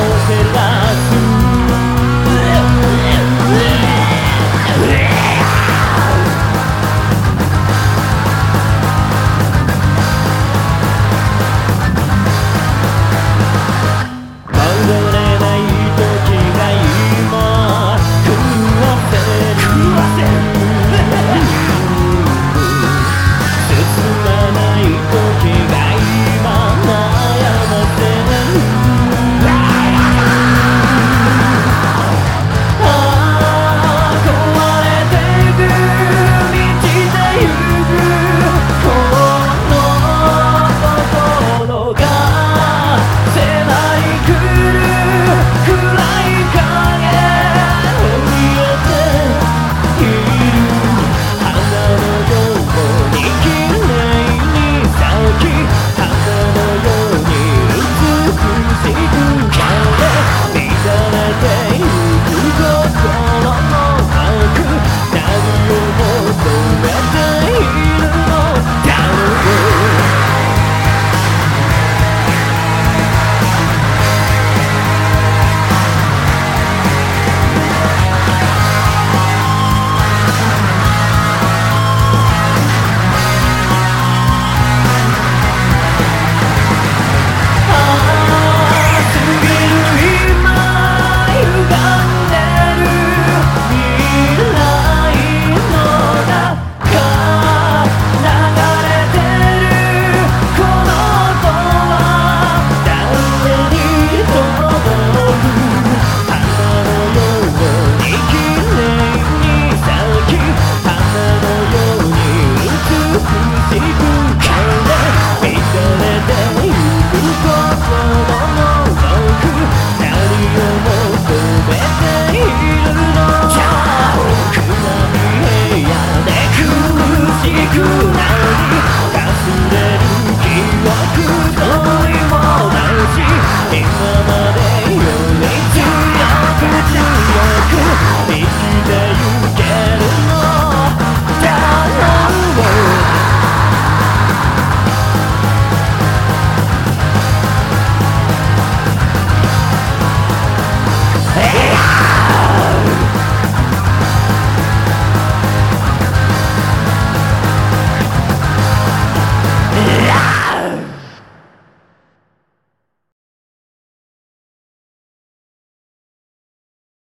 um assim. pedaço.